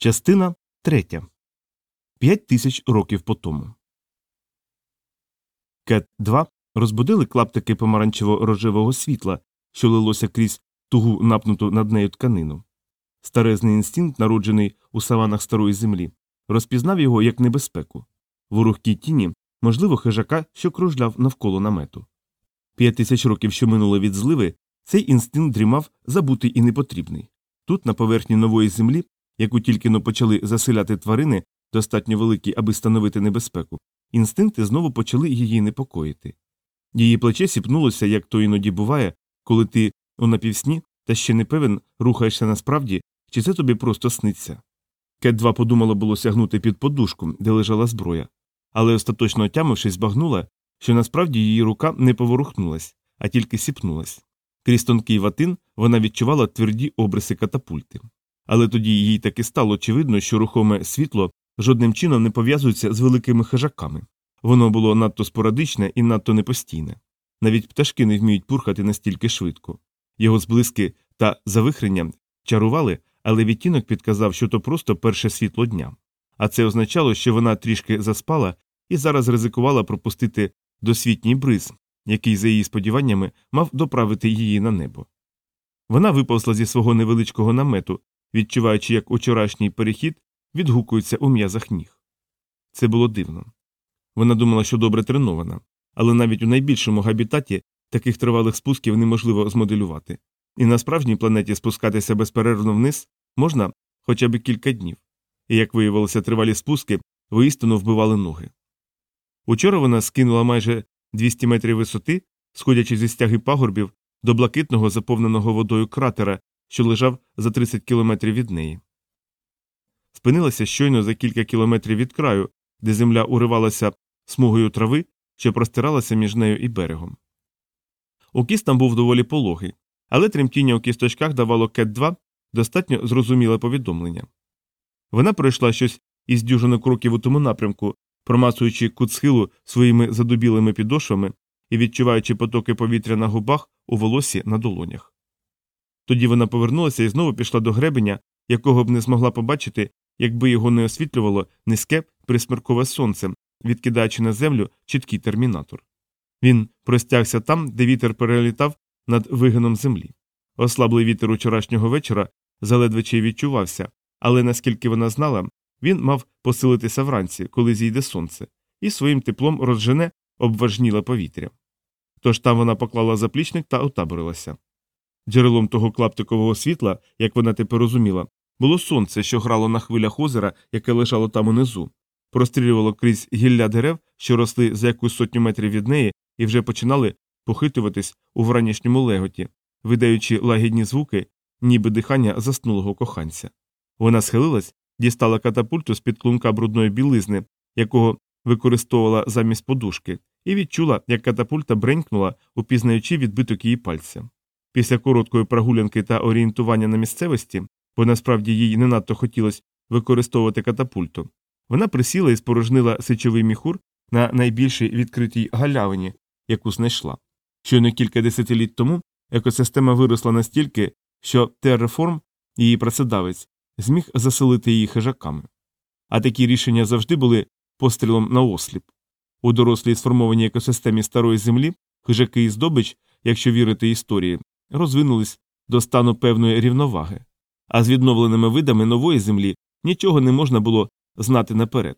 Частина третя. П'ять тисяч років по тому. Кет 2 розбудили клаптики помаранчево рожевого світла, що лилося крізь тугу напнуту над нею тканину. Старезний інстинкт, народжений у саванах старої землі, розпізнав його як небезпеку. В тіні, можливо, хижака, що кружляв навколо намету. П'ять тисяч років, що минуло від зливи, цей інстинкт дрімав забутий і непотрібний. Тут, на поверхні нової землі, яку тільки но почали заселяти тварини, достатньо великі, аби становити небезпеку, інстинкти знову почали її непокоїти. Її плече сіпнулося, як то іноді буває, коли ти у напівсні та ще не певен, рухаєшся насправді, чи це тобі просто сниться. Кет 2 подумала було сягнути під подушку, де лежала зброя, але остаточно отямившись, збагнула, що насправді її рука не поворухнулась, а тільки сіпнулась. Крізь тонкий ватин вона відчувала тверді обриси катапульти. Але тоді їй таки стало очевидно, що рухоме світло жодним чином не пов'язується з великими хижаками. Воно було надто спорадичне і надто непостійне. Навіть пташки не вміють пурхати настільки швидко. Його зблиски та завихрення чарували, але відтінок підказав, що то просто перше світло дня. А це означало, що вона трішки заспала і зараз ризикувала пропустити досвітній бриз, який, за її сподіваннями, мав доправити її на небо. Вона виповзла зі свого невеличкого намету, відчуваючи, як учорашній перехід відгукується у м'язах ніг. Це було дивно. Вона думала, що добре тренована, але навіть у найбільшому габітаті таких тривалих спусків неможливо змоделювати, і на справжній планеті спускатися безперервно вниз можна хоча б кілька днів, і, як виявилося, тривалі спуски воістину вбивали ноги. Учора вона скинула майже 200 метрів висоти, сходячи зі стяги пагорбів до блакитного заповненого водою кратера, що лежав за 30 кілометрів від неї. Спинилася щойно за кілька кілометрів від краю, де земля уривалася смугою трави, що простиралася між нею і берегом. Укіс там був доволі пологий, але тремтіння у кісточках давало кет 2 достатньо зрозуміле повідомлення. Вона пройшла щось із дюжини кроків у тому напрямку, промасуючи кут схилу своїми задубілими підошвами і відчуваючи потоки повітря на губах у волосі на долонях. Тоді вона повернулася і знову пішла до гребеня, якого б не змогла побачити, якби його не освітлювало низьке присмеркове сонце, відкидаючи на землю чіткий термінатор. Він простягся там, де вітер перелітав над вигином землі. Ослаблий вітер учорашнього вечора заледве чи відчувався, але наскільки вона знала, він мав посилитися вранці, коли зійде сонце, і своїм теплом розжене обважніле повітря. Тож там вона поклала заплічник та отаборилася. Джерелом того клаптикового світла, як вона тепер розуміла, було сонце, що грало на хвилях озера, яке лежало там унизу, прострілювало крізь гілля дерев, що росли за якусь сотню метрів від неї, і вже починали похитуватись у вранішньому леготі, видаючи лагідні звуки, ніби дихання заснулого коханця. Вона схилилась, дістала катапульту з під клунка брудної білизни, якого використовувала замість подушки, і відчула, як катапульта бренькнула, упізнаючи відбиток її пальця. Після короткої прогулянки та орієнтування на місцевості, бо насправді їй не надто хотілося використовувати катапульту, вона присіла і спорожнила сечовий міхур на найбільшій відкритій галявині, яку знайшла. Щойно кілька десятиліть тому екосистема виросла настільки, що терреформ, її працедавець, зміг заселити її хижаками. А такі рішення завжди були пострілом на осліп. У дорослій сформованій екосистемі старої землі хижаки і здобич, якщо вірити історії, розвинулись до стану певної рівноваги, а з відновленими видами нової землі нічого не можна було знати наперед.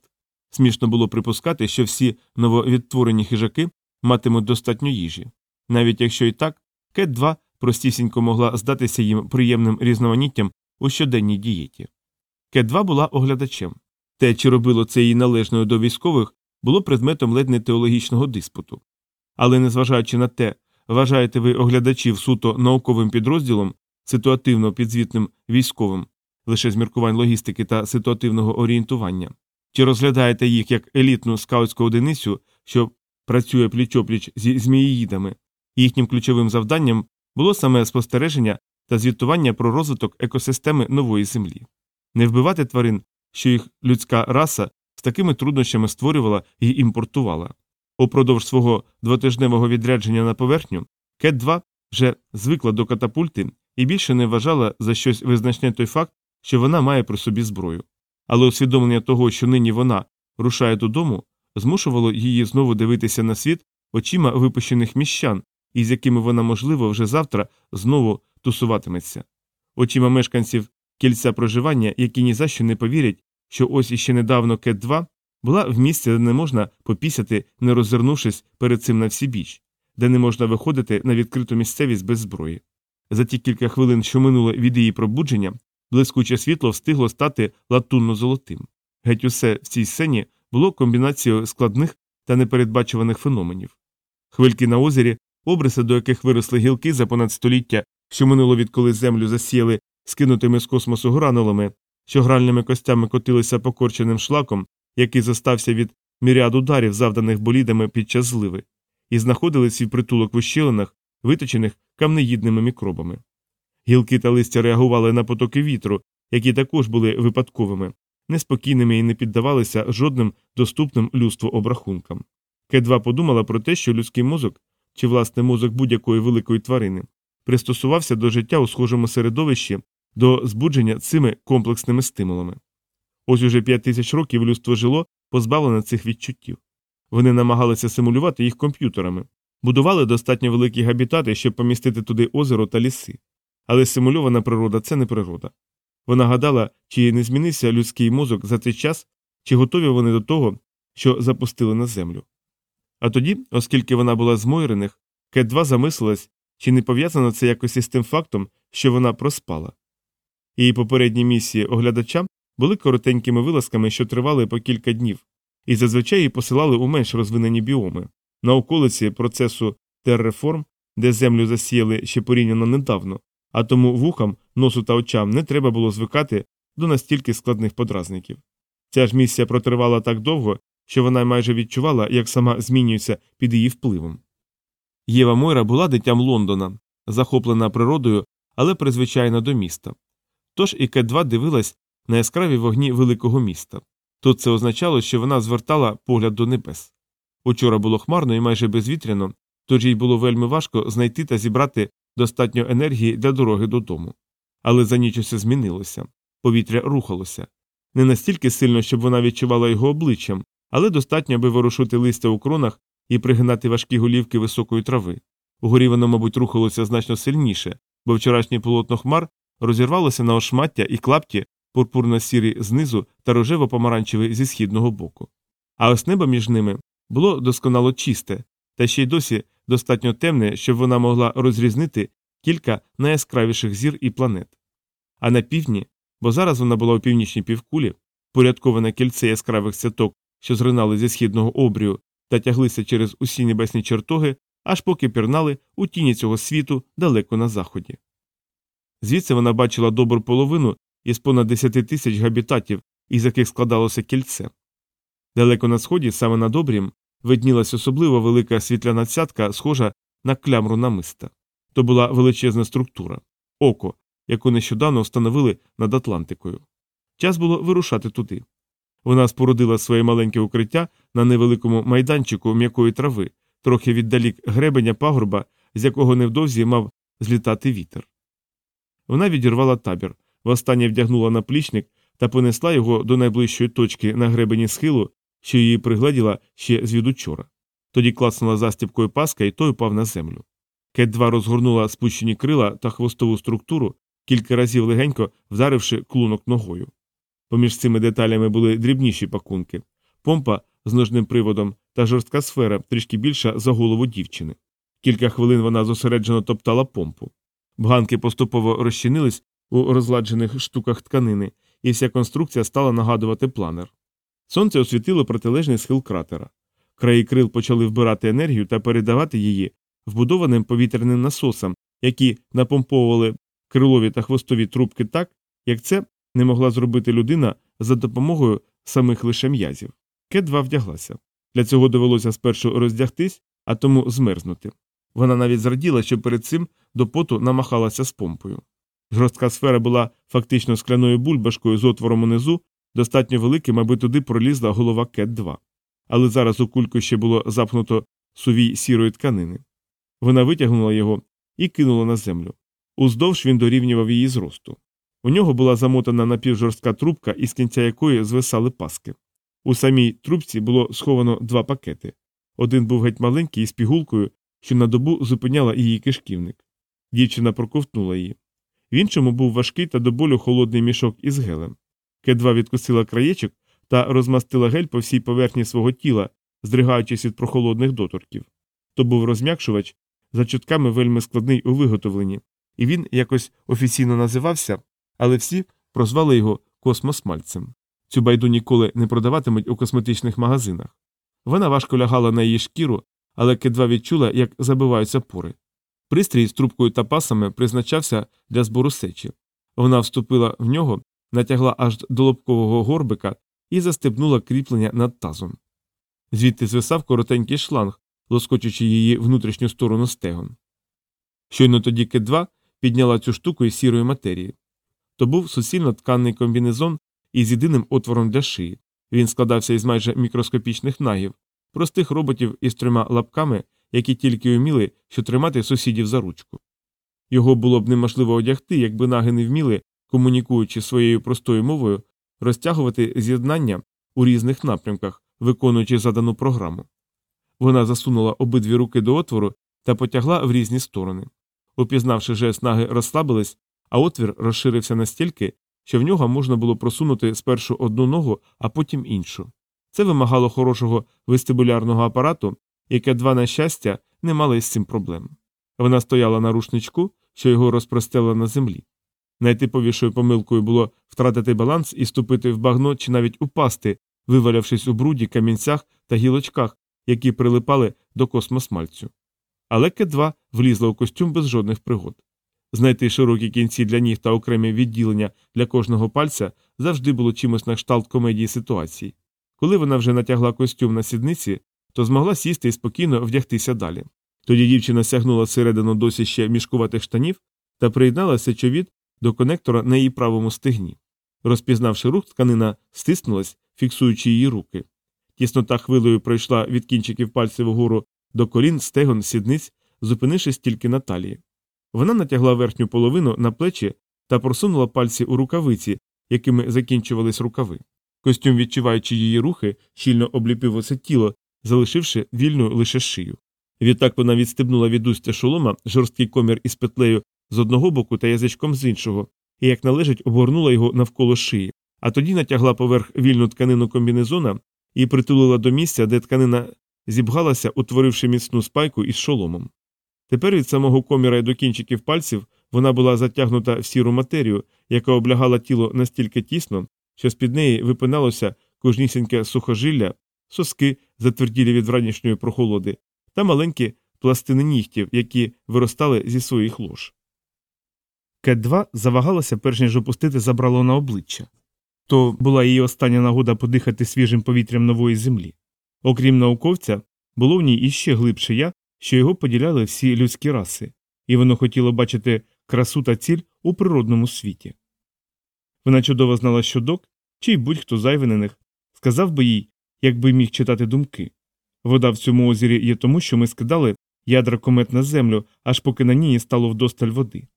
Смішно було припускати, що всі нововідтворені хижаки матимуть достатньо їжі. Навіть якщо і так, кет 2 простісінько могла здатися їм приємним різноманіттям у щоденній дієті. Кет 2 була оглядачем. Те, чи робило це її належною до військових, було предметом ледь не теологічного диспуту. Але незважаючи на те, вважаєте ви оглядачів суто науковим підрозділом, ситуативно підзвітним військовим, лише з міркувань логістики та ситуативного орієнтування, чи розглядаєте їх як елітну скаутську одиницю, що працює пліч-опліч зі зміїїдами, їхнім ключовим завданням було саме спостереження та звітування про розвиток екосистеми нової землі, не вбивати тварин, що їх людська раса з такими труднощами створювала і імпортувала. Упродовж свого двотижневого відрядження на поверхню Кет 2 вже звикла до катапульти і більше не вважала за щось визначне той факт, що вона має при собі зброю. але усвідомлення того, що нині вона рушає додому, змушувало її знову дивитися на світ очима випущених міщан, із якими вона, можливо, вже завтра знову тусуватиметься, очима мешканців кільця проживання, які ні за що не повірять, що ось іще недавно Кет 2 була в місці, де не можна попісяти, не роззирнувшись перед цим на всі біч, де не можна виходити на відкриту місцевість без зброї. За ті кілька хвилин, що минуло від її пробудження, блискуче світло встигло стати латунно-золотим. Геть усе в цій сцені було комбінацією складних та непередбачуваних феноменів. Хвильки на озері, обриси, до яких виросли гілки за понад століття, що минуло відколи землю засіяли скинутими з космосу гранулами, що гральними костями котилися покорченим шлаком, який зостався від міріад ударів, завданих болідами під час зливи, і знаходили свій притулок в ущелинах, виточених камнеїдними мікробами. Гілки та листя реагували на потоки вітру, які також були випадковими, неспокійними і не піддавалися жодним доступним людству обрахункам. К2 подумала про те, що людський мозок, чи власне мозок будь-якої великої тварини, пристосувався до життя у схожому середовищі, до збудження цими комплексними стимулами. Ось уже п'ять тисяч років людство жило позбавлене цих відчуттів. Вони намагалися симулювати їх комп'ютерами, будували достатньо великі габітати, щоб помістити туди озеро та ліси. Але симульована природа це не природа. Вона гадала, чи не змінився людський мозок за цей час, чи готові вони до того, що запустили на землю. А тоді, оскільки вона була з Мойрених, Кет 2 замислилась, чи не пов'язано це якось із тим фактом, що вона проспала. Її попередні місії оглядача були коротенькими вилазками, що тривали по кілька днів, і зазвичай її посилали у менш розвинені біоми, на околиці процесу терреформ, де землю засіяли ще порівняно недавно, а тому вухам, носу та очам не треба було звикати до настільки складних подразників. Ця ж місія протривала так довго, що вона майже відчувала, як сама змінюється під її впливом. Єва Мойра була дитям Лондона, захоплена природою, але призвичайна до міста. Тож і Кет 2 дивилась на яскраві вогні великого міста. Тут це означало, що вона звертала погляд до небес. Учора було хмарно і майже безвітряно, тож їй було вельми важко знайти та зібрати достатньо енергії для дороги додому. Але за ніч усе змінилося повітря рухалося. Не настільки сильно, щоб вона відчувала його обличчям, але достатньо, аби ворушити листя у кронах і пригинати важкі голівки високої трави. Угорі воно, мабуть, рухалося значно сильніше, бо вчорашнє полотно хмар розірвалося на ошмаття і клапті пурпурно сірі знизу та рожево помаранчевий зі східного боку. А ось небо між ними було досконало чисте, та ще й досі достатньо темне, щоб вона могла розрізнити кілька найяскравіших зір і планет. А на півдні, бо зараз вона була у північній півкулі, порядковане кільце яскравих святок, що зринали зі східного обрію та тяглися через усі небесні чертоги, аж поки пірнали у тіні цього світу далеко на заході. Звідси вона бачила добру половину із понад 10 тисяч габітатів, із яких складалося кільце. Далеко на сході, саме над обрієм, виднілась особливо велика світляна цятка, схожа на клямру намиста. То була величезна структура око, яку нещодавно встановили над Атлантикою. Час було вирушати туди. Вона спорудила своє маленьке укриття на невеликому майданчику м'якої трави, трохи віддалік гребеня пагорба, з якого невдовзі мав злітати вітер. Вона відірвала табір, востаннє вдягнула наплічник та понесла його до найближчої точки на гребені схилу, що її пригледіла ще звідучора. Тоді клацнула застіпкою паска, і той упав на землю. Кет 2 розгорнула спущені крила та хвостову структуру, кілька разів легенько вдаривши клунок ногою. Поміж цими деталями були дрібніші пакунки, помпа з ножним приводом та жорстка сфера, трішки більша за голову дівчини. Кілька хвилин вона зосереджено топтала помпу. Бганки поступово розчинились у розладжених штуках тканини, і вся конструкція стала нагадувати планер. Сонце освітило протилежний схил кратера. Краї крил почали вбирати енергію та передавати її вбудованим повітряним насосам, які напомповували крилові та хвостові трубки так, як це не могла зробити людина за допомогою самих лише м'язів. 2 вдяглася. Для цього довелося спершу роздягтись, а тому змерзнути. Вона навіть зраділа, що перед цим до поту намахалася з помпою. Жорстка сфера була фактично скляною бульбашкою з отвором унизу, достатньо великим, аби туди пролізла голова Кет 2. Але зараз у кульку ще було запхнуто сувій сірої тканини. Вона витягнула його і кинула на землю. Уздовж він дорівнював її зросту. У нього була замотана напівжорстка трубка, із кінця якої звисали паски. У самій трубці було сховано два пакети. Один був геть маленький із пігулкою, що на добу зупиняла її кишківник. Дівчина проковтнула її. В іншому був важкий та до болю холодний мішок із гелем. Кедва відкусила краєчок та розмастила гель по всій поверхні свого тіла, здригаючись від прохолодних доторків. То був розм'якшувач, за чутками вельми складний у виготовленні, і він якось офіційно називався, але всі прозвали його космосмальцем. Цю байду ніколи не продаватимуть у косметичних магазинах. Вона важко лягала на її шкіру, але кедва відчула, як забиваються пори. Пристрій з трубкою та пасами призначався для збору сечі. Вона вступила в нього, натягла аж до лобкового горбика і застебнула кріплення над тазом. Звідти звисав коротенький шланг, лоскочучи її внутрішню сторону стегон. Щойно тоді К2 підняла цю штуку із сірої матерії. То був суцільно тканий комбінезон із єдиним отвором для шиї. Він складався із майже мікроскопічних нагів, простих роботів із трьома лапками, які тільки вміли, що тримати сусідів за ручку. Його було б неможливо одягти, якби наги не вміли, комунікуючи своєю простою мовою, розтягувати з'єднання у різних напрямках, виконуючи задану програму. Вона засунула обидві руки до отвору та потягла в різні сторони. Упізнавши жест наги розслабились, а отвір розширився настільки, що в нього можна було просунути спершу одну ногу, а потім іншу. Це вимагало хорошого вестибулярного апарату, яке два на щастя не мали із цим проблем. Вона стояла на рушничку, що його розпростела на землі. Найтиповішою помилкою було втратити баланс і ступити в багно чи навіть упасти, вивалявшись у бруді, камінцях та гілочках, які прилипали до космосмальцю. Але К2 влізла у костюм без жодних пригод. Знайти широкі кінці для ніг та окремі відділення для кожного пальця завжди було чимось на кшталт комедії ситуації. Коли вона вже натягла костюм на сідниці, то змогла сісти і спокійно вдягтися далі. Тоді дівчина сягнула всередину досі ще мішкуватих штанів та приєднала сечовід до конектора на її правому стегні. Розпізнавши рух, тканина стиснулась, фіксуючи її руки. Тіснота хвилею пройшла від кінчиків пальців угору до колін, стегон, сідниць, зупинившись тільки на талії. Вона натягла верхню половину на плечі та просунула пальці у рукавиці, якими закінчувались рукави. Костюм, відчуваючи її рухи, щільно обліпив усе тіло, залишивши вільну лише шию. Відтак вона відстебнула від устя шолома жорсткий комір із петлею з одного боку та язичком з іншого, і, як належить, обгорнула його навколо шиї, а тоді натягла поверх вільну тканину комбінезона і притулила до місця, де тканина зібгалася, утворивши міцну спайку із шоломом. Тепер від самого коміра й до кінчиків пальців вона була затягнута в сіру матерію, яка облягала тіло настільки тісно, що з під неї випиналося кожнісіньке сухожилля, соски, затверділі від вранішньої прохолоди, та маленькі пластини нігтів, які виростали зі своїх лож. Кет 2 завагалася, перш ніж опустити забрало на обличчя. То була її остання нагода подихати свіжим повітрям нової землі. Окрім науковця, було в ній іще глибше я, що його поділяли всі людські раси, і воно хотіло бачити красу та ціль у природному світі. Вона чудово знала, що док, й будь-хто зайвий на них, сказав би їй, якби міг читати думки. Вода в цьому озері є тому, що ми скидали ядра комет на землю, аж поки на ній стало вдосталь води.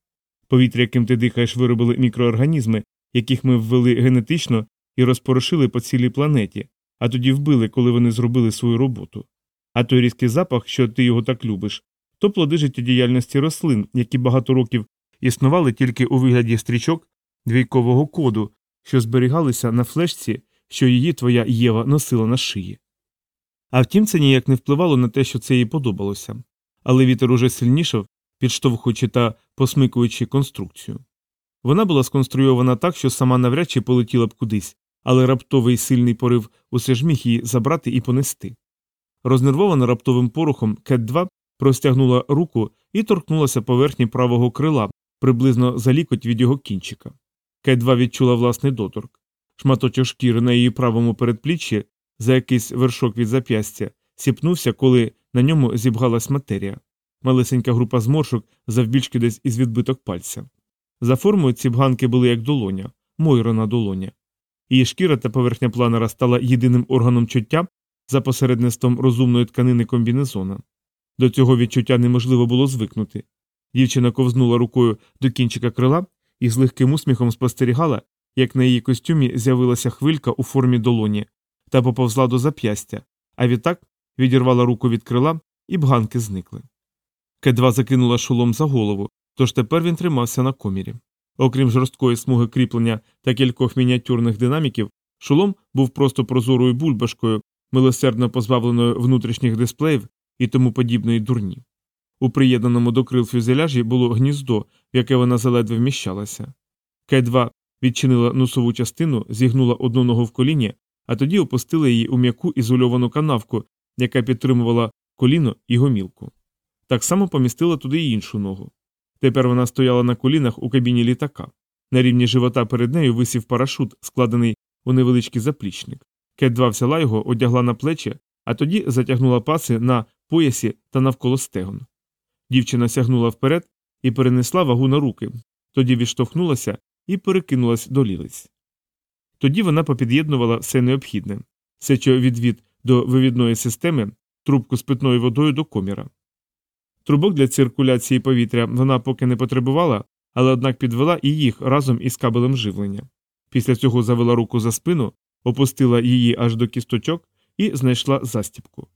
Повітря, яким ти дихаєш, виробили мікроорганізми, яких ми ввели генетично і розпорошили по цілій планеті, а тоді вбили, коли вони зробили свою роботу. А той різкий запах, що ти його так любиш, то плоди життєдіяльності рослин, які багато років існували тільки у вигляді стрічок двійкового коду, що зберігалися на флешці, що її твоя Єва носила на шиї. А втім, це ніяк не впливало на те, що це їй подобалося, але вітер уже сильнішав, підштовхуючи та посмикуючи конструкцію. Вона була сконструйована так, що сама навряд чи полетіла б кудись, але раптовий сильний порив усе ж міг її забрати і понести. Рознервована раптовим порухом, Кет 2 простягнула руку і торкнулася поверхні правого крила, приблизно за лікоть від його кінчика. Кет 2 відчула власний доторк. Шматочок шкіри на її правому передпліччі, за якийсь вершок від зап'ястя, сіпнувся, коли на ньому зібгалась матерія. Малесенька група зморшок завбільшки десь із відбиток пальця. За формою ці бганки були як долоня, мойрона долоня. Її шкіра та поверхня планера стала єдиним органом чуття за посередництвом розумної тканини комбінезона. До цього відчуття неможливо було звикнути. Дівчина ковзнула рукою до кінчика крила і з легким усміхом спостерігала, як на її костюмі з'явилася хвилька у формі долоні та поповзла до зап'ястя, а відтак відірвала руку від крила, і бганки зникли. К2 закинула шолом за голову, тож тепер він тримався на комірі. Окрім жорсткої смуги кріплення та кількох мініатюрних динаміків, шолом був просто прозорою бульбашкою, милосердно позбавленою внутрішніх дисплеїв і тому подібної дурні. У приєднаному до крил фюзеляжі було гніздо, в яке вона заледве вміщалася. К2 відчинила носову частину, зігнула одну ногу в коліні, а тоді опустила її у м'яку ізольовану канавку, яка підтримувала коліно і гомілку. Так само помістила туди й іншу ногу. Тепер вона стояла на колінах у кабіні літака. На рівні живота перед нею висів парашут, складений у невеличкий заплічник. Кет-2 взяла його, одягла на плечі, а тоді затягнула паси на поясі та навколо стегон. Дівчина сягнула вперед і перенесла вагу на руки, тоді відштовхнулася і перекинулась до лілиць. Тоді вона попід'єднувала все необхідне, все, відвід до вивідної системи, трубку з питною водою до коміра. Трубок для циркуляції повітря вона поки не потребувала, але однак підвела і їх разом із кабелем живлення. Після цього завела руку за спину, опустила її аж до кісточок і знайшла застіпку.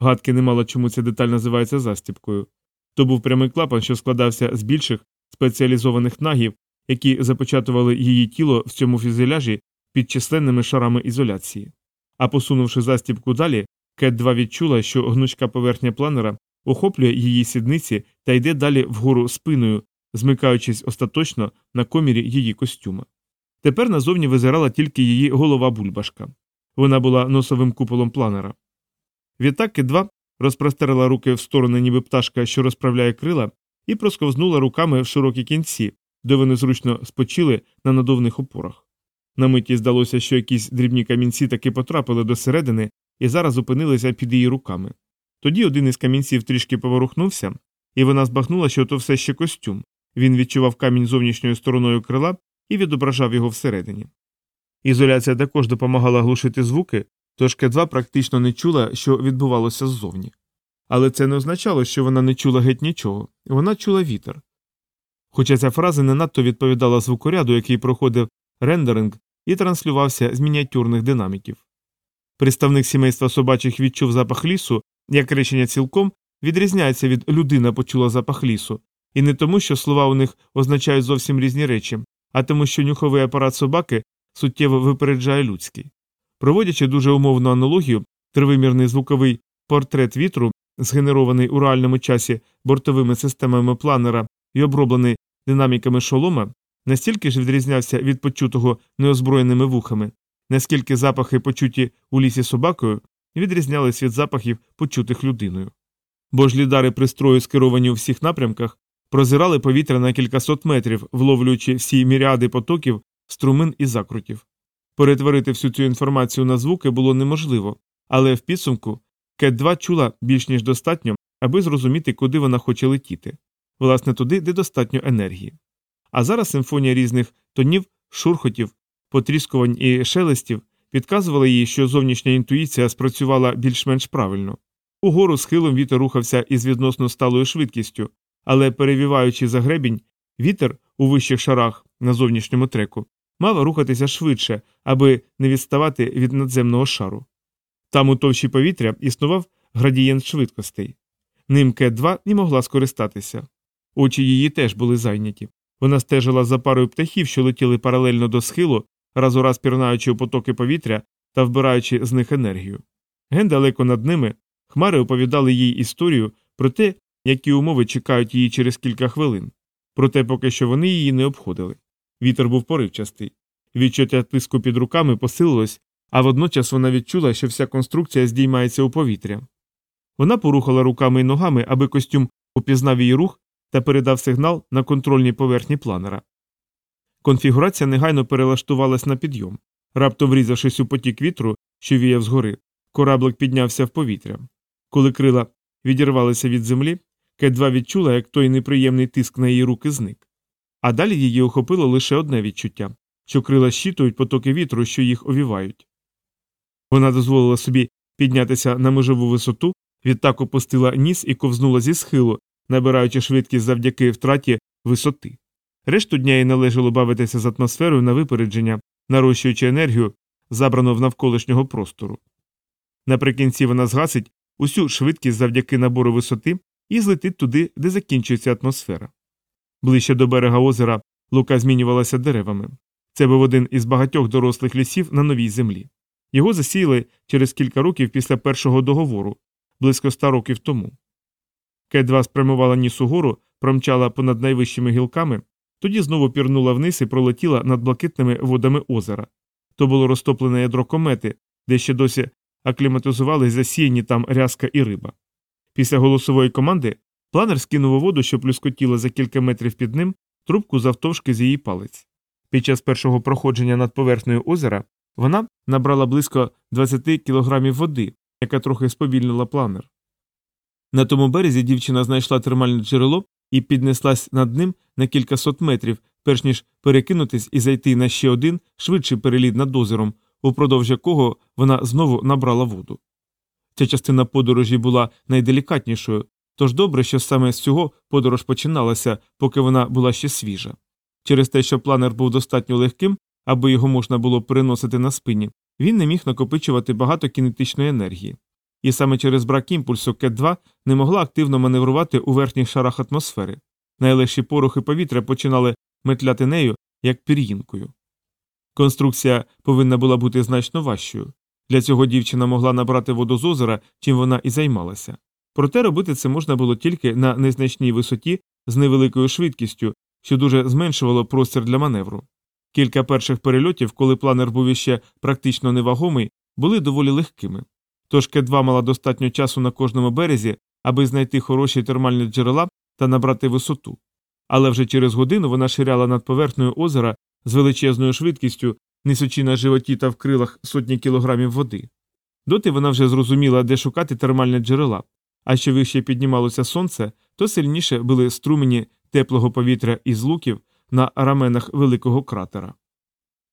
Гадки не мала, чому ця деталь називається застіпкою. То був прямий клапан, що складався з більших спеціалізованих нагів, які започатували її тіло в цьому фюзеляжі під численними шарами ізоляції. А посунувши застіпку далі, Кет 2 відчула, що гнучка поверхня планера охоплює її сідниці та йде далі вгору спиною, змикаючись остаточно на комірі її костюма. Тепер назовні визирала тільки її голова бульбашка. Вона була носовим куполом планера. Відтак Кет 2 розпростерла руки в сторони, ніби пташка, що розправляє крила, і просковзнула руками в широкі кінці, де вони зручно спочили на надувних опорах. На миті здалося, що якісь дрібні камінці таки потрапили до середини і зараз опинилися під її руками. Тоді один із камінців трішки поворухнувся, і вона збагнула, що то все ще костюм. Він відчував камінь зовнішньою стороною крила і відображав його всередині. Ізоляція також допомагала глушити звуки, тож К2 практично не чула, що відбувалося ззовні. Але це не означало, що вона не чула геть нічого, вона чула вітер. Хоча ця фраза не надто відповідала звукоряду, який проходив рендеринг і транслювався з мініатюрних динаміків. Представник сімейства собачих відчув запах лісу, як речення цілком відрізняється від людина почула запах лісу, і не тому, що слова у них означають зовсім різні речі, а тому, що нюховий апарат собаки суттєво випереджає людський. Проводячи дуже умовну аналогію, тривимірний звуковий портрет вітру, згенерований у реальному часі бортовими системами планера і оброблений динаміками шолома, настільки ж відрізнявся від почутого неозброєними вухами, наскільки запахи, почуті у лісі собакою, відрізнялись від запахів, почутих людиною. Бо ж лідари пристрою, скеровані у всіх напрямках, прозирали повітря на кількасот метрів, вловлюючи всі міріади потоків, струмин і закрутів. Перетворити всю цю інформацію на звуки було неможливо, але в підсумку Кет 2 чула більш ніж достатньо, аби зрозуміти, куди вона хоче летіти, власне, туди, де достатньо енергії. А зараз симфонія різних тонів, шурхотів, потріскувань і шелестів підказувала їй, що зовнішня інтуїція спрацювала більш-менш правильно. Угору схилом вітер рухався із відносно сталою швидкістю, але перевіваючи за гребінь, вітер у вищих шарах на зовнішньому треку мав рухатися швидше, аби не відставати від надземного шару. Там у товщі повітря існував градієнт швидкостей. Ним К2 не могла скористатися. Очі її теж були зайняті. Вона стежила за парою птахів, що летіли паралельно до схилу, раз у раз пірнаючи у потоки повітря та вбираючи з них енергію. Ген далеко над ними хмари оповідали їй історію про те, які умови чекають її через кілька хвилин. Проте поки що вони її не обходили. Вітер був поривчастий. Відчуття тиску під руками посилилось, а водночас вона відчула, що вся конструкція здіймається у повітря. Вона порухала руками і ногами, аби костюм упізнав її рух та передав сигнал на контрольній поверхні планера. Конфігурація негайно перелаштувалась на підйом. Раптом врізавшись у потік вітру, що віяв згори, кораблик піднявся в повітря. Коли крила відірвалися від землі, Кет-2 відчула, як той неприємний тиск на її руки зник. А далі її охопило лише одне відчуття що крила щитують потоки вітру, що їх овівають. Вона дозволила собі піднятися на межову висоту, відтак опустила ніс і ковзнула зі схилу, набираючи швидкість завдяки втраті висоти. Решту дня їй належало бавитися з атмосферою на випередження, нарощуючи енергію, забрану в навколишнього простору. Наприкінці вона згасить усю швидкість завдяки набору висоти і злетить туди, де закінчується атмосфера. Ближче до берега озера лука змінювалася деревами. Це був один із багатьох дорослих лісів на новій землі. Його засіяли через кілька років після першого договору, близько ста років тому. К2 спрямувала ніс угору, промчала понад найвищими гілками, тоді знову пірнула вниз і пролетіла над блакитними водами озера. То було розтоплене ядро комети, де ще досі акліматизувались засіяні там рязка і риба. Після голосової команди планер скинув у воду, що плюскотіла за кілька метрів під ним, трубку завтовшки з її палець. Під час першого проходження над поверхнею озера вона набрала близько 20 кілограмів води, яка трохи сповільнила планер. На тому березі дівчина знайшла термальне джерело і піднеслась над ним на кількасот метрів, перш ніж перекинутись і зайти на ще один швидший переліт над озером, упродовж якого вона знову набрала воду. Ця частина подорожі була найделікатнішою, тож добре, що саме з цього подорож починалася, поки вона була ще свіжа. Через те, що планер був достатньо легким, аби його можна було переносити на спині, він не міг накопичувати багато кінетичної енергії. І саме через брак імпульсу Кет-2 не могла активно маневрувати у верхніх шарах атмосфери. Найлегші порохи повітря починали метляти нею як пір'їнкою. Конструкція повинна була бути значно важчою. Для цього дівчина могла набрати воду з озера, чим вона і займалася. Проте робити це можна було тільки на незначній висоті з невеликою швидкістю, що дуже зменшувало простір для маневру. Кілька перших перельотів, коли планер був іще практично невагомий, були доволі легкими. Тож К2 мала достатньо часу на кожному березі, аби знайти хороші термальні джерела та набрати висоту. Але вже через годину вона ширяла над поверхнею озера з величезною швидкістю, несучи на животі та в крилах сотні кілограмів води. Доти вона вже зрозуміла, де шукати термальні джерела, а що вище піднімалося сонце, то сильніше були струмені теплого повітря із луків на раменах великого кратера.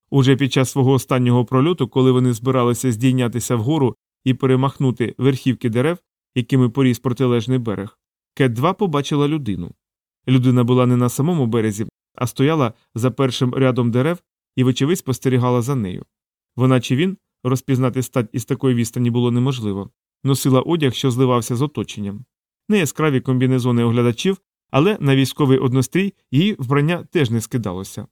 Уже під час свого останнього прольоту, коли вони збиралися здійнятися вгору і перемахнути верхівки дерев, якими поріс протилежний берег, Кет 2 побачила людину. Людина була не на самому березі, а стояла за першим рядом дерев і, вочевидь, спостерігала за нею. Вона чи він розпізнати стать із такої відстані було неможливо, носила одяг, що зливався з оточенням. Не яскраві комбінезони оглядачів, але на військовий однострій її вбрання теж не скидалося.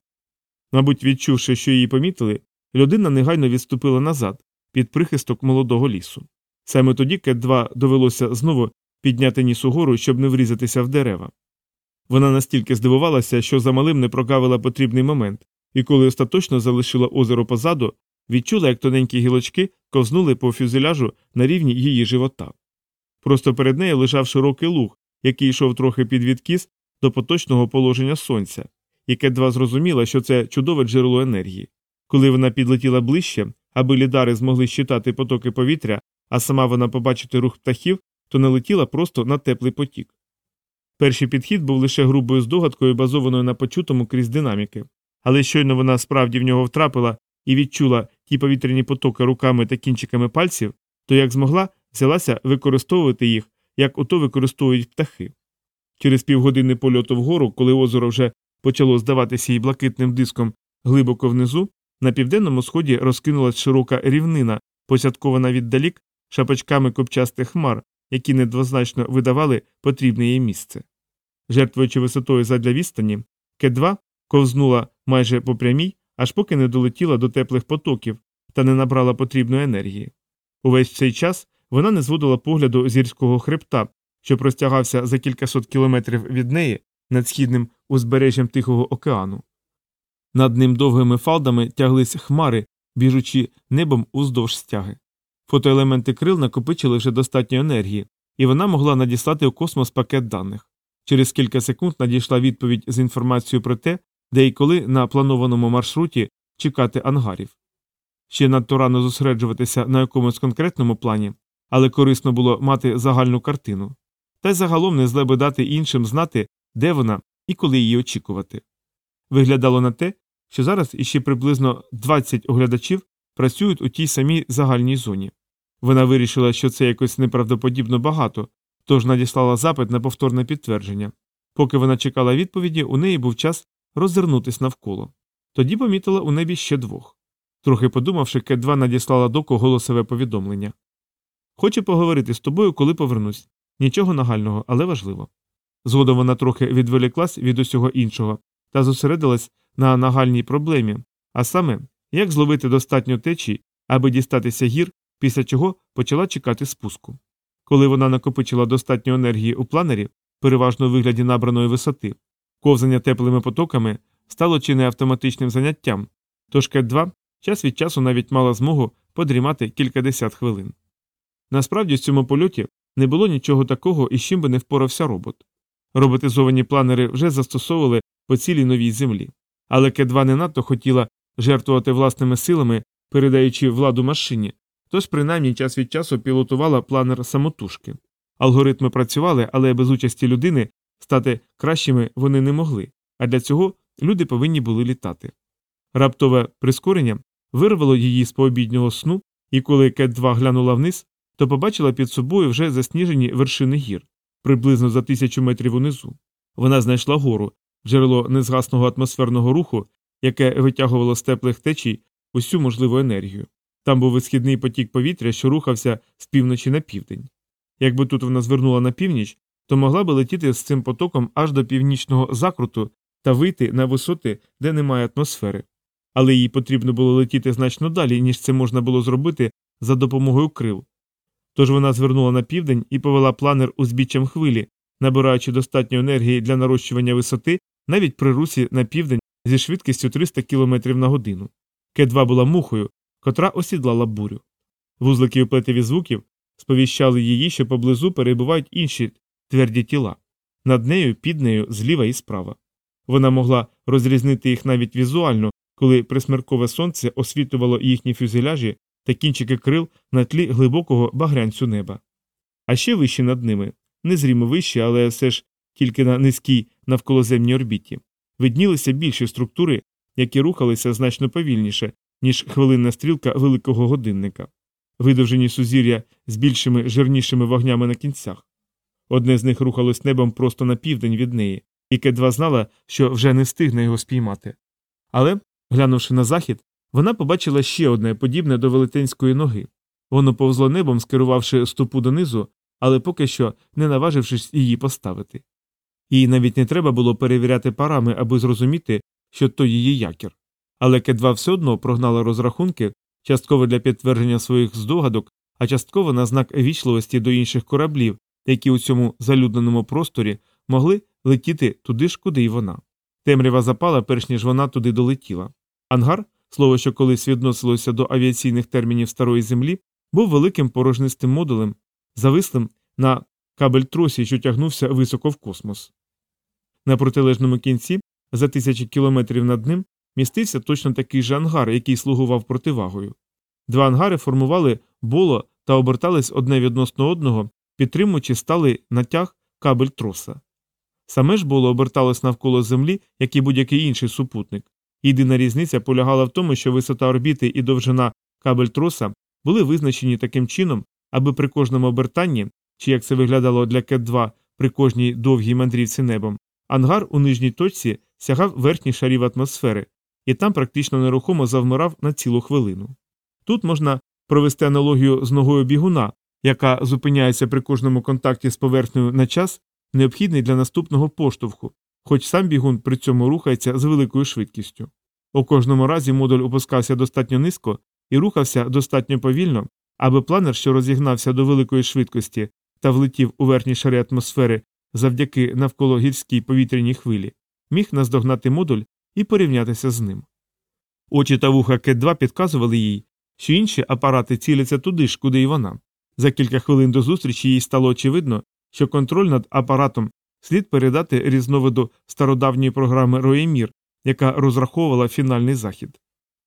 Мабуть, відчувши, що її помітили, людина негайно відступила назад, під прихисток молодого лісу. Саме тоді Кет 2 довелося знову підняти ніс угору, щоб не врізатися в дерева. Вона настільки здивувалася, що за малим не прогавила потрібний момент, і коли остаточно залишила озеро позаду, відчула, як тоненькі гілочки ковзнули по фюзеляжу на рівні її живота. Просто перед нею лежав широкий луг, який йшов трохи під відкіс до поточного положення сонця, і Кет 2 зрозуміла, що це чудове джерело енергії. Коли вона підлетіла ближче, аби лідари змогли щитати потоки повітря, а сама вона побачити рух птахів, то не летіла просто на теплий потік. Перший підхід був лише грубою здогадкою, базованою на почутому крізь динаміки, але щойно вона справді в нього втрапила і відчула ті повітряні потоки руками та кінчиками пальців, то як змогла, взялася використовувати їх, як ото використовують птахи. Через півгодини польоту вгору, коли озеро вже почало здаватися їй блакитним диском глибоко внизу, на південному сході розкинулась широка рівнина, посядкована віддалік шапочками копчастих хмар, які недвозначно видавали потрібне їй місце. Жертвуючи висотою задля відстані, К2 ковзнула майже по прямій, аж поки не долетіла до теплих потоків та не набрала потрібної енергії. Увесь цей час вона не зводила погляду зірського хребта, що простягався за кількасот кілометрів від неї над східним узбережжям Тихого океану. Над ним довгими фалдами тяглись хмари, біжучи небом уздовж стяги. Фотоелементи крил накопичили вже достатньо енергії, і вона могла надіслати у космос пакет даних. Через кілька секунд надійшла відповідь з інформацією про те, де і коли на планованому маршруті чекати ангарів. Ще надто рано зосереджуватися на якомусь конкретному плані, але корисно було мати загальну картину. Та й загалом не зле би дати іншим знати, де вона і коли її очікувати. Виглядало на те, що зараз іще приблизно 20 оглядачів працюють у тій самій загальній зоні. Вона вирішила, що це якось неправдоподібно багато, тож надіслала запит на повторне підтвердження. Поки вона чекала відповіді, у неї був час роззирнутись навколо. Тоді помітила у небі ще двох. Трохи подумавши, Кет 2 надіслала доку голосове повідомлення. Хочу поговорити з тобою, коли повернусь. Нічого нагального, але важливо. Згодом вона трохи відволіклась від усього іншого та зосередилась на нагальній проблемі, а саме, як зловити достатньо течій, аби дістатися гір, після чого почала чекати спуску. Коли вона накопичила достатньо енергії у планері, переважно у вигляді набраної висоти, ковзання теплими потоками стало чи не автоматичним заняттям, тож Кет 2 час від часу навіть мала змогу подрімати кількадесят хвилин. Насправді в цьому польоті не було нічого такого, із чим би не впорався робот. Роботизовані планери вже застосовували по цілій новій землі, але К2 не надто хотіла жертвувати власними силами, передаючи владу машині, тож принаймні час від часу пілотувала планер самотужки. Алгоритми працювали, але без участі людини стати кращими вони не могли, а для цього люди повинні були літати. Раптове прискорення вирвало її з пообіднього сну, і коли Кет 2 глянула вниз, то побачила під собою вже засніжені вершини гір, приблизно за тисячу метрів унизу. Вона знайшла гору, джерело незгасного атмосферного руху, яке витягувало з теплих течій усю можливу енергію. Там був висхідний потік повітря, що рухався з півночі на південь. Якби тут вона звернула на північ, то могла би летіти з цим потоком аж до північного закруту та вийти на висоти, де немає атмосфери. Але їй потрібно було летіти значно далі, ніж це можна було зробити за допомогою крил. Тож вона звернула на південь і повела планер узбіччям хвилі, набираючи достатньо енергії для нарощування висоти навіть при русі на південь зі швидкістю 300 км на годину. К2 була мухою, котра осідлала бурю. Вузлики у плетеві звуків сповіщали її, що поблизу перебувають інші тверді тіла над нею, під нею, зліва і справа. Вона могла розрізнити їх навіть візуально, коли присмеркове сонце освітлювало їхні фюзеляжі та кінчики крил на тлі глибокого багрянцю неба. А ще вище над ними, незрімо вище, але все ж тільки на низькій навколоземній орбіті, виднілися більші структури, які рухалися значно повільніше, ніж хвилинна стрілка великого годинника, видовжені сузір'я з більшими жирнішими вогнями на кінцях. Одне з них рухалось небом просто на південь від неї, і Кедва знала, що вже не встигне його спіймати. Але, глянувши на захід, вона побачила ще одне подібне до велетенської ноги. Воно повзло небом, скерувавши стопу донизу, але поки що не наважившись її поставити. Їй навіть не треба було перевіряти парами, аби зрозуміти, що то її якір. Але Кедва все одно прогнала розрахунки, частково для підтвердження своїх здогадок, а частково на знак вічливості до інших кораблів, які у цьому залюдненому просторі могли летіти туди ж, куди й вона. Темрява запала, перш ніж вона туди долетіла. Ангар, слово, що колись відносилося до авіаційних термінів старої землі, був великим порожнистим модулем, завислим на кабель тросі, що тягнувся високо в космос. На протилежному кінці, за тисячі кілометрів над ним, містився точно такий же ангар, який слугував противагою. Два ангари формували боло та обертались одне відносно одного, підтримуючи сталий натяг кабель троса. Саме ж було оберталось навколо Землі, як і будь-який інший супутник. Єдина різниця полягала в тому, що висота орбіти і довжина кабель троса були визначені таким чином, аби при кожному обертанні, чи як це виглядало для Кет-2 при кожній довгій мандрівці небом, ангар у нижній точці сягав верхніх шарів атмосфери, і там практично нерухомо завмирав на цілу хвилину. Тут можна провести аналогію з ногою бігуна, яка зупиняється при кожному контакті з поверхнею на час, необхідний для наступного поштовху, хоч сам бігун при цьому рухається з великою швидкістю. У кожному разі модуль опускався достатньо низько і рухався достатньо повільно, аби планер, що розігнався до великої швидкості та влетів у верхні шари атмосфери завдяки навколо гірській повітряній хвилі, міг наздогнати модуль і порівнятися з ним. Очі та вуха Кет-2 підказували їй, що інші апарати ціляться туди ж, куди й вона. За кілька хвилин до зустрічі їй стало очевидно, що контроль над апаратом слід передати різновиду стародавньої програми Роємір, яка розраховувала фінальний захід.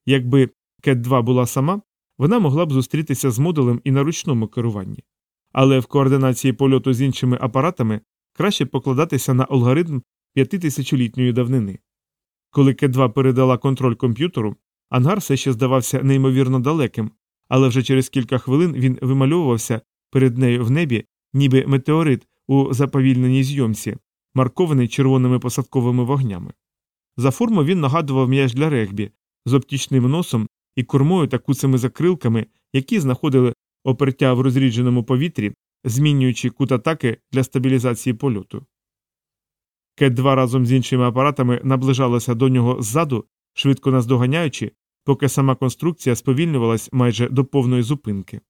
Якби Кет 2 була сама, вона могла б зустрітися з модулем і на ручному керуванні. Але в координації польоту з іншими апаратами краще покладатися на алгоритм п'ятитисячолітньої давнини. Коли Кет 2 передала контроль комп'ютеру, ангар все ще здавався неймовірно далеким, але вже через кілька хвилин він вимальовувався перед нею в небі, ніби метеорит у заповільненій зйомці, маркований червоними посадковими вогнями. За форму він нагадував м'яч для регбі з оптічним носом і кормою та куцими закрилками, які знаходили опертя в розрідженому повітрі, змінюючи кут атаки для стабілізації польоту. Кет 2 разом з іншими апаратами наближалася до нього ззаду, швидко наздоганяючи, поки сама конструкція сповільнювалась майже до повної зупинки.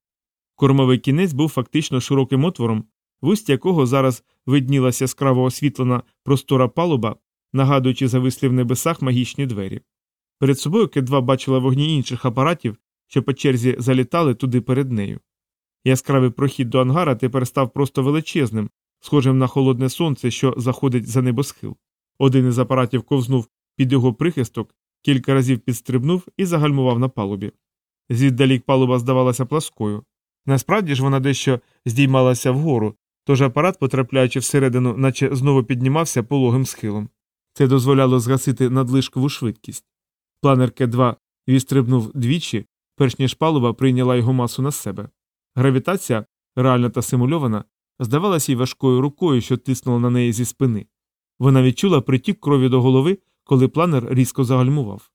Кормовий кінець був фактично широким отвором, в усті якого зараз виднілася яскраво освітлена простора палуба, нагадуючи завислі в небесах магічні двері. Перед собою Кет-2 бачила вогні інших апаратів, що по черзі залітали туди перед нею. Яскравий прохід до ангара тепер став просто величезним, схожим на холодне сонце, що заходить за небосхил. Один із апаратів ковзнув під його прихисток, кілька разів підстрибнув і загальмував на палубі. Звіддалік палуба здавалася пласкою. Насправді ж вона дещо здіймалася вгору, тож апарат, потрапляючи всередину, наче знову піднімався пологим схилом. Це дозволяло згасити надлишкову швидкість. Планер К2 відстрибнув двічі, перш ніж палуба прийняла його масу на себе. Гравітація, реальна та симульована, здавалася їй важкою рукою, що тиснула на неї зі спини. Вона відчула притік крові до голови, коли планер різко загальмував.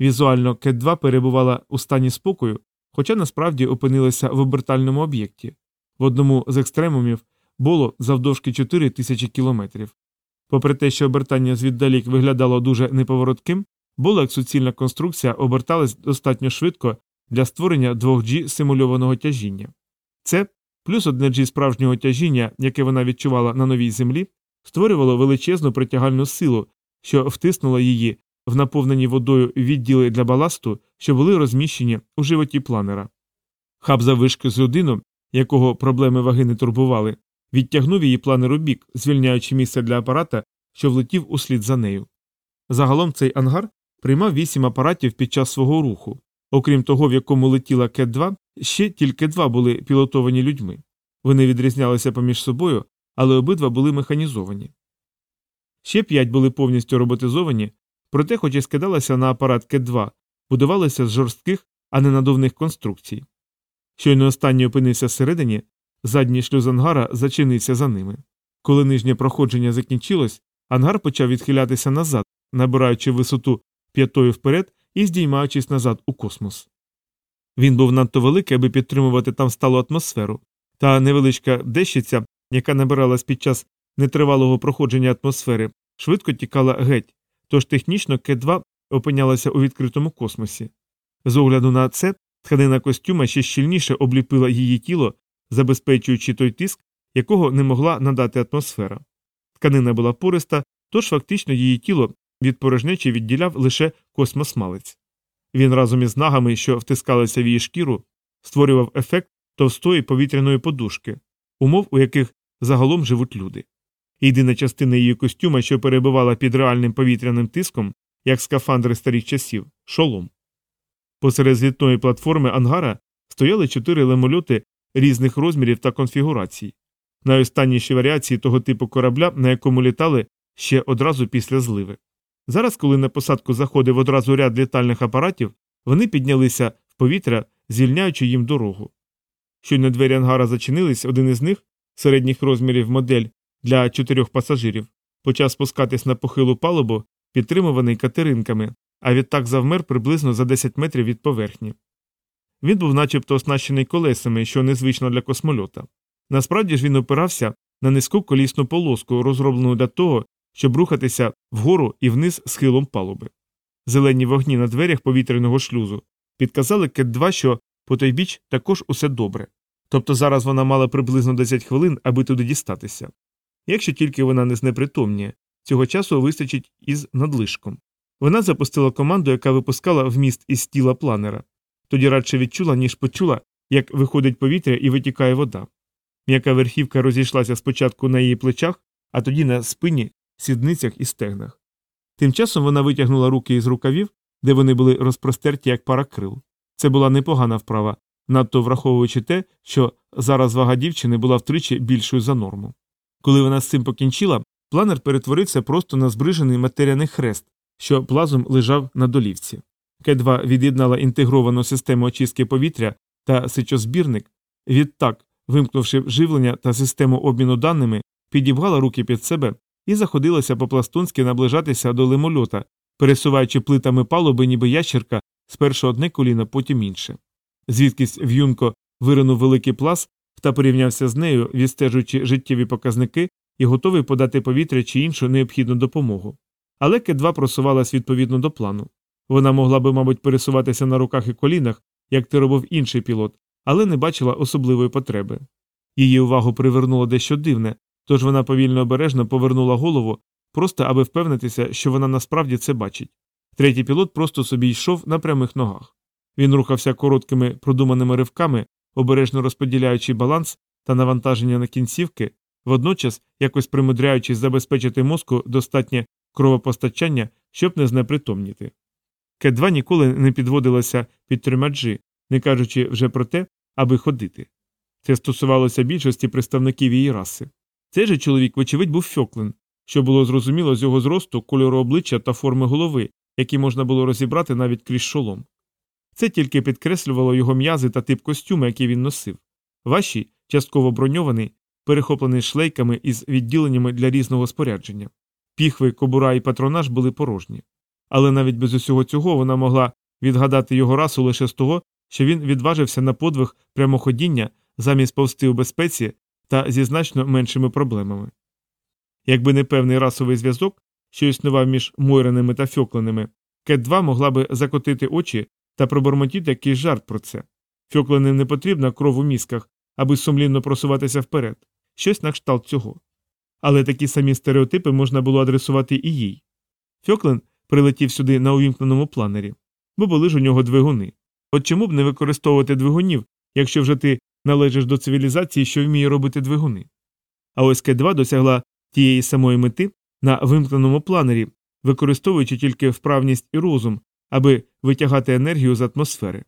Візуально Кет-2 перебувала у стані спокою, хоча насправді опинилася в обертальному об'єкті. В одному з екстремумів було завдовжки 4 тисячі кілометрів. Попри те, що обертання звіддалік виглядало дуже неповоротким, було як суцільна конструкція оберталась достатньо швидко для створення 2G симульованого тяжіння. Це плюс 1G справжнього тяжіння, яке вона відчувала на новій землі, створювало величезну притягальну силу, що втиснула її в наповнені водою відділи для баласту, що були розміщені у животі планера. Хаб заввишки з людину, якого проблеми ваги не турбували, відтягнув її планер у бік, звільняючи місце для апарата, що влетів услід за нею. Загалом цей ангар приймав вісім апаратів під час свого руху. Окрім того, в якому летіла Кет-2, ще тільки два були пілотовані людьми. Вони відрізнялися поміж собою, але обидва були механізовані. Ще п'ять були повністю роботизовані, проте, хоч і скидалися на апарат Кет-2, будувалися з жорстких, а не надувних конструкцій. Щойно останній опинився всередині, задній шлюз ангара зачинився за ними. Коли нижнє проходження закінчилось, ангар почав відхилятися назад, набираючи висоту п'ятою вперед і здіймаючись назад у космос. Він був надто великий, аби підтримувати там сталу атмосферу, та невеличка дещиця, яка набиралась під час нетривалого проходження атмосфери, швидко тікала геть, тож технічно К2 опинялася у відкритому космосі. З огляду на це, тканина костюма ще щільніше обліпила її тіло, забезпечуючи той тиск, якого не могла надати атмосфера. Тканина була пориста, тож фактично її тіло від порожнечі відділяв лише космосмалець. Він разом із нагами, що втискалися в її шкіру, створював ефект товстої повітряної подушки, умов, у яких загалом живуть люди. Єдина частина її костюма, що перебувала під реальним повітряним тиском, як скафандри старих часів шолом. Посеред злітної платформи ангара стояли чотири лемольоти різних розмірів та конфігурацій. Найостанніші варіації того типу корабля, на якому літали ще одразу після зливи. Зараз, коли на посадку заходив одразу ряд літальних апаратів, вони піднялися в повітря, звільняючи їм дорогу. Щойно двері ангара зачинились, один із них, середніх розмірів модель для чотирьох пасажирів, почав спускатись на похилу палубу, підтримуваний катеринками, а відтак завмер приблизно за 10 метрів від поверхні. Він був начебто оснащений колесами, що незвично для космольота. Насправді ж він опирався на низьку колісну полоску, розроблену для того, щоб рухатися вгору і вниз схилом палуби. Зелені вогні на дверях повітряного шлюзу підказали Кет-2, що по той біч також усе добре. Тобто зараз вона мала приблизно 10 хвилин, аби туди дістатися. Якщо тільки вона не знепритомніє, цього часу вистачить із надлишком. Вона запустила команду, яка випускала вміст із тіла планера. Тоді радше відчула, ніж почула, як виходить повітря і витікає вода. М'яка верхівка розійшлася спочатку на її плечах, а тоді на спині, сідницях і стегнах. Тим часом вона витягнула руки із рукавів, де вони були розпростерті як пара крил. Це була непогана вправа, надто враховуючи те, що зараз вага дівчини була втричі більшою за норму. Коли вона з цим покінчила, планер перетворився просто на збрижений матеріаний хрест, що плазом лежав на долівці. К2 від'єднала інтегровану систему очистки повітря та сичозбірник, відтак, вимкнувши живлення та систему обміну даними, підібгала руки під себе і заходилася по-пластунськи наближатися до лимольота, пересуваючи плитами палуби, ніби ящерка, спершу одне коліно, потім інше. Звідкись в'юнко виринув великий плас та порівнявся з нею, відстежуючи життєві показники і готовий подати повітря чи іншу необхідну допомогу. Але К2 просувалась відповідно до плану. Вона могла би, мабуть, пересуватися на руках і колінах, як ти робив інший пілот, але не бачила особливої потреби. Її увагу привернуло дещо дивне, тож вона повільно обережно повернула голову, просто аби впевнитися, що вона насправді це бачить. Третій пілот просто собі йшов на прямих ногах. Він рухався короткими продуманими ривками, обережно розподіляючи баланс та навантаження на кінцівки, водночас якось примудряючись забезпечити мозку достатнє кровопостачання, щоб не знепритомніти. К2 ніколи не підводилася під тримаджі, не кажучи вже про те, аби ходити. Це стосувалося більшості представників її раси. Цей же чоловік, вочевидь, був Фьоклен, що було зрозуміло з його зросту, кольору обличчя та форми голови, які можна було розібрати навіть крізь шолом. Це тільки підкреслювало його м'язи та тип костюма, який він носив. Ваші, частково броньований, перехоплений шлейками із відділеннями для різного спорядження. Піхви, кобура і патронаж були порожні. Але навіть без усього цього вона могла відгадати його расу лише з того, що він відважився на подвиг прямоходіння замість повсти у безпеці та зі значно меншими проблемами. Якби не певний расовий зв'язок, що існував між Мойреними та Фьокленими, Кет 2 могла би закотити очі та пробормотіти якийсь жарт про це. Фьокленим не потрібна кров у мізках, аби сумлінно просуватися вперед, щось на кшталт цього. Але такі самі стереотипи можна було адресувати і їй. Фьоклен прилетів сюди на увімкненому планері, бо були ж у нього двигуни. От чому б не використовувати двигунів, якщо вже ти належиш до цивілізації, що вміє робити двигуни? А ось К2 досягла тієї самої мети на вимкненому планері, використовуючи тільки вправність і розум, аби витягати енергію з атмосфери.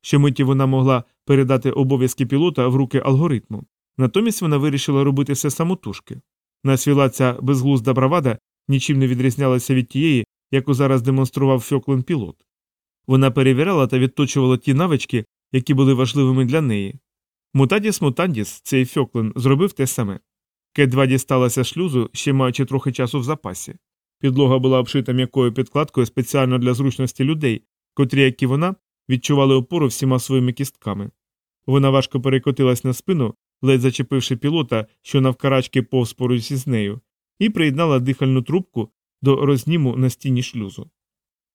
Щомиті вона могла передати обов'язки пілота в руки алгоритму. Натомість вона вирішила робити все самотужки. Насвіла ця безглузда бравада нічим не відрізнялася від тієї, яку зараз демонстрував Фьоклен пілот. Вона перевіряла та відточувала ті навички, які були важливими для неї. Мутадіс мутандіс, цей Фьоклен, зробив те саме. К2 дісталася шлюзу, ще маючи трохи часу в запасі. Підлога була обшита м'якою підкладкою спеціально для зручності людей, котрі, як і вона, відчували опору всіма своїми кістками. Вона важко перекотилась на спину, ледь зачепивши пілота, що навкарачки повз поруч із нею, і приєднала дихальну трубку до розніму на стіні шлюзу.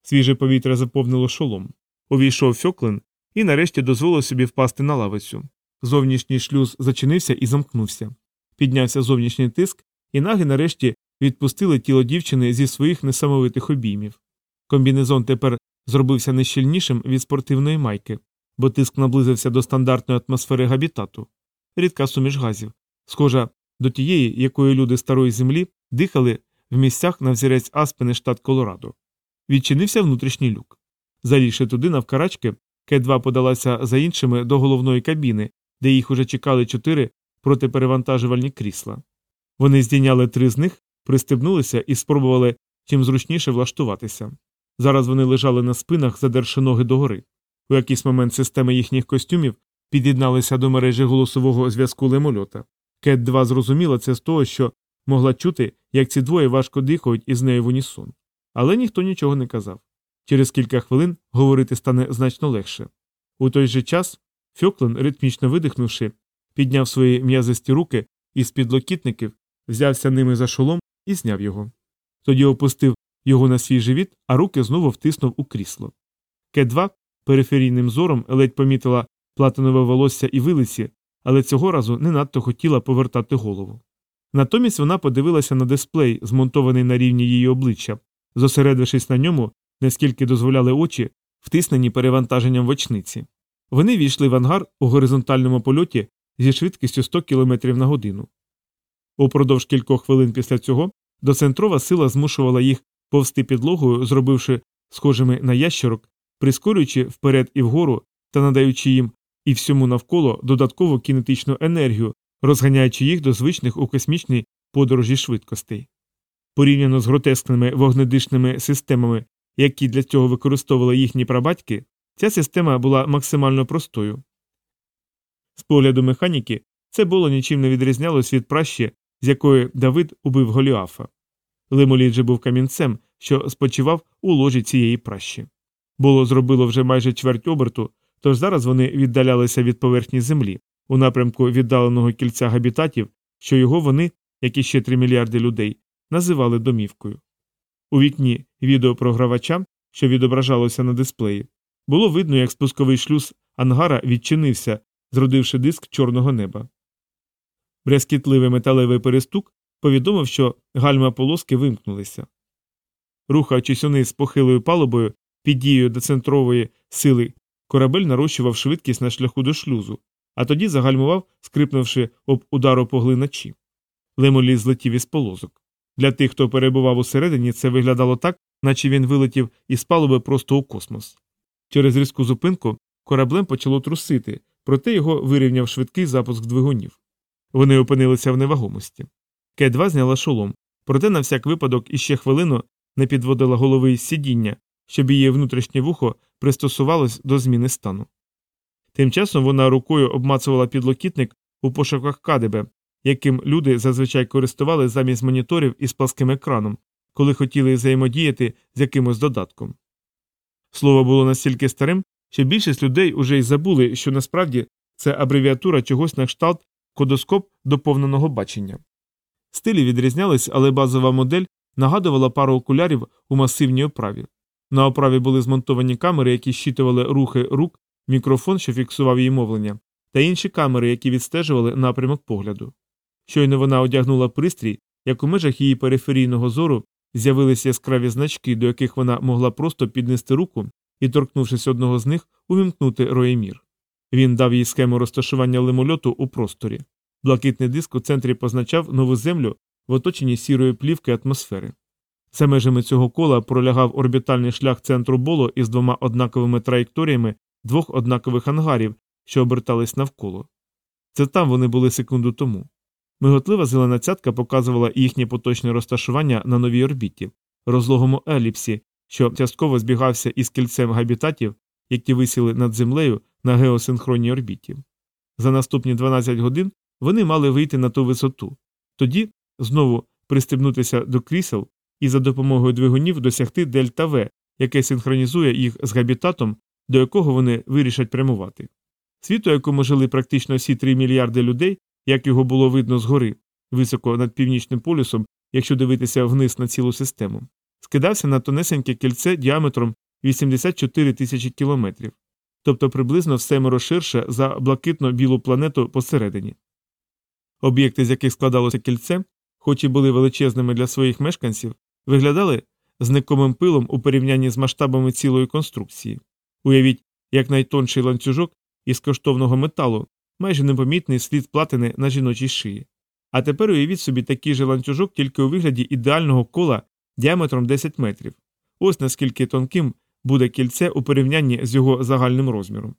Свіже повітря заповнило шолом. Увійшов Фьоклен і нарешті дозволив собі впасти на лавицю. Зовнішній шлюз зачинився і замкнувся. Піднявся зовнішній тиск, і наги нарешті відпустили тіло дівчини зі своїх несамовитих обіймів. Комбінезон тепер зробився нещільнішим від спортивної майки, бо тиск наблизився до стандартної атмосфери габітату, рідка суміш газів, схожа до тієї, якої люди старої землі дихали в місцях на взірець Аспени, штат Колорадо. Відчинився внутрішній люк. Залізши туди навкарачки, К2 подалася за іншими до головної кабіни, де їх уже чекали чотири протиперевантажувальні крісла. Вони здійняли три з них, пристебнулися і спробували чим зручніше влаштуватися. Зараз вони лежали на спинах, задерши ноги догори. У якийсь момент системи їхніх костюмів під'єдналися до мережі голосового зв'язку лемольота. Кет 2 зрозуміла це з того, що могла чути, як ці двоє важко дихають із нею в унісон. Але ніхто нічого не казав. Через кілька хвилин говорити стане значно легше. У той же час Фьоклен, ритмічно видихнувши, підняв свої м'язисті руки із підлокітників, взявся ними за шолом і зняв його. Тоді опустив його на свій живіт, а руки знову втиснув у крісло. К2 периферійним зором ледь помітила платинове волосся і вилиці, але цього разу не надто хотіла повертати голову. Натомість вона подивилася на дисплей, змонтований на рівні її обличчя, зосередившись на ньому, наскільки дозволяли очі, втиснені перевантаженням в очниці. Вони війшли в ангар у горизонтальному польоті зі швидкістю 100 км на годину. Упродовж кількох хвилин після цього доцентрова сила змушувала їх повсти підлогою, зробивши схожими на ящерок, прискорюючи вперед і вгору та надаючи їм і всьому навколо додаткову кінетичну енергію, розганяючи їх до звичних у космічній подорожі швидкостей. Порівняно з гротескними вогнедишними системами, які для цього використовували їхні прабатьки, ця система була максимально простою. З погляду механіки це було нічим не відрізнялось від пращі, з якої Давид убив Голіафа. Лимоліт же був камінцем, що спочивав у ложі цієї пращі. Було зробило вже майже чверть оберту, тож зараз вони віддалялися від поверхні землі у напрямку віддаленого кільця габітатів, що його вони, як і ще 3 мільярди людей, називали домівкою. У вікні відеопрогравача, що відображалося на дисплеї, було видно, як спусковий шлюз ангара відчинився, зродивши диск чорного неба. Брязкітливий металевий перестук повідомив, що гальма полоски вимкнулися. Рухаючись униз похилою палубою під дією децентрової сили, корабель нарощував швидкість на шляху до шлюзу, а тоді загальмував, скрипнувши об удару поглиначі. Лемолі злетів із полозок. Для тих, хто перебував усередині, це виглядало так, наче він вилетів із палуби просто у космос. Через різку зупинку кораблем почало трусити, проте його вирівняв швидкий запуск двигунів. Вони опинилися в невагомості. К2 зняла шолом, проте на всяк випадок іще хвилину не підводила голови із сидіння, щоб її внутрішнє вухо пристосувалось до зміни стану. Тим часом вона рукою обмацувала підлокітник у пошуках кадебе, яким люди зазвичай користували замість моніторів із пласким екраном, коли хотіли взаємодіяти з якимось додатком. Слово було настільки старим, що більшість людей уже й забули, що насправді це абревіатура чогось на кшталт кодоскоп доповненого бачення. Стилі відрізнялись, але базова модель нагадувала пару окулярів у масивній оправі. На оправі були змонтовані камери, які щитували рухи рук, мікрофон, що фіксував її мовлення, та інші камери, які відстежували напрямок погляду. Щойно вона одягнула пристрій, як у межах її периферійного зору з'явилися яскраві значки, до яких вона могла просто піднести руку і, торкнувшись одного з них, увімкнути роємір. Він дав їй схему розташування лимольоту у просторі. Блакитний диск у центрі позначав нову землю в оточенні сірої плівки атмосфери. За межами цього кола пролягав орбітальний шлях центру боло із двома однаковими траєкторіями двох однакових ангарів, що обертались навколо. Це там вони були секунду тому. Миготлива зелена цятка показувала їхнє поточне розташування на новій орбіті, розлогому еліпсі, що частково збігався із кільцем габітатів, які висіли над землею на геосинхронній орбіті. За наступні 12 годин вони мали вийти на ту висоту, тоді знову пристебнутися до крісел і за допомогою двигунів досягти дельта В, яке синхронізує їх з габітатом, до якого вони вирішать прямувати. Світу, якому жили практично всі 3 мільярди людей, як його було видно згори, високо над північним полюсом, якщо дивитися вниз на цілу систему, скидався на тонесеньке кільце діаметром 84 тисячі кілометрів, тобто приблизно в семеро ширше за блакитно-білу планету посередині. Об'єкти, з яких складалося кільце, хоч і були величезними для своїх мешканців, виглядали зникомим пилом у порівнянні з масштабами цілої конструкції. Уявіть, як найтонший ланцюжок із коштовного металу, майже непомітний слід платини на жіночій шиї. А тепер уявіть собі такий же ланцюжок тільки у вигляді ідеального кола діаметром 10 метрів. Ось наскільки тонким буде кільце у порівнянні з його загальним розміром.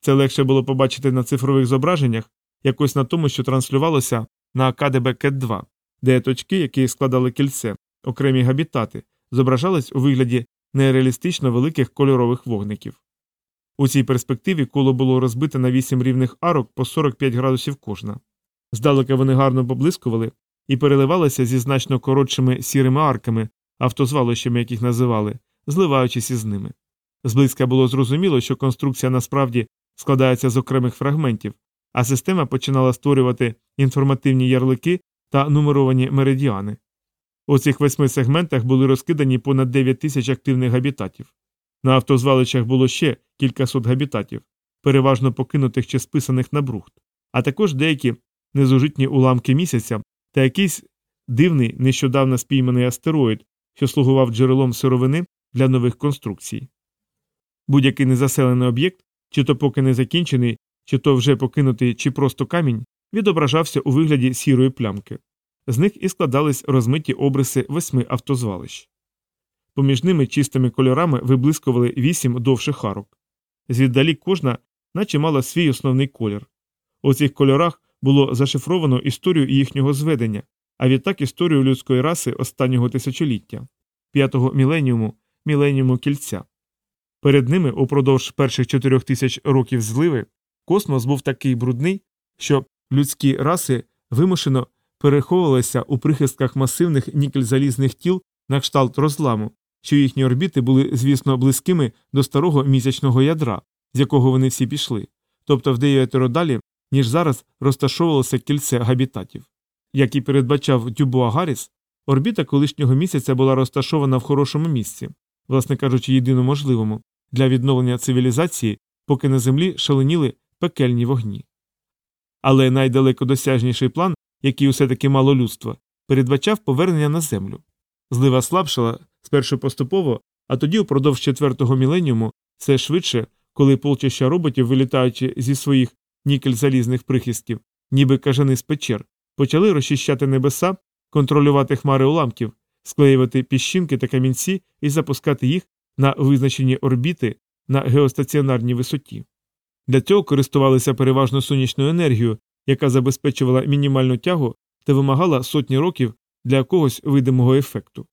Це легше було побачити на цифрових зображеннях, якось на тому, що транслювалося на КДБ КЕТ-2, де точки, які складали кільце, окремі габітати, зображались у вигляді нереалістично великих кольорових вогників. У цій перспективі коло було розбите на вісім рівних арок по 45 градусів кожна. Здалека вони гарно поблискували і переливалися зі значно коротшими сірими арками, автозвалищами, яких називали, зливаючись із ними. Зблизька було зрозуміло, що конструкція насправді складається з окремих фрагментів, а система починала створювати інформативні ярлики та нумеровані меридіани. У цих восьми сегментах були розкидані понад 9 тисяч активних габітатів. На автозвалищах було ще кількасот габітатів, переважно покинутих чи списаних на брухт, а також деякі незужитні уламки місяця та якийсь дивний нещодавно спійманий астероїд, що слугував джерелом сировини для нових конструкцій. Будь-який незаселений об'єкт, чи то поки не закінчений, чи то вже покинутий, чи просто камінь, відображався у вигляді сірої плямки. З них і складались розмиті обриси восьми автозвалищ. Поміж ними чистими кольорами виблискували вісім довших арок. Звіддалі кожна, наче мала свій основний колір. У цих кольорах було зашифровано історію їхнього зведення, а відтак історію людської раси останнього тисячоліття, п'ятого міленіуму, міленіуму кільця. Перед ними, упродовж перших чотирьох тисяч років зливи, космос був такий брудний, що людські раси вимушено переховувалися у прихистках масивних нікель-залізних тіл на кшталт розламу, що їхні орбіти були, звісно, близькими до старого місячного ядра, з якого вони всі пішли, тобто в дев'ятеро далі, ніж зараз розташовувалося кільце габітатів. Як і передбачав Дюбуа Гарріс, орбіта колишнього місяця була розташована в хорошому місці, власне кажучи, єдино можливому, для відновлення цивілізації, поки на землі шаленіли пекельні вогні. Але найдалекодосяжніший план, який усе таки мало людства, передбачав повернення на землю. Злива слабшала спершу поступово, а тоді упродовж четвертого міленіуму все швидше, коли полчища роботів, вилітаючи зі своїх нікель-залізних прихистків, ніби кажани з печер, почали розчищати небеса, контролювати хмари уламків, склеювати піщинки та камінці і запускати їх на визначені орбіти на геостаціонарній висоті. Для цього користувалися переважно сонячною енергією, яка забезпечувала мінімальну тягу та вимагала сотні років для якогось видимого ефекту.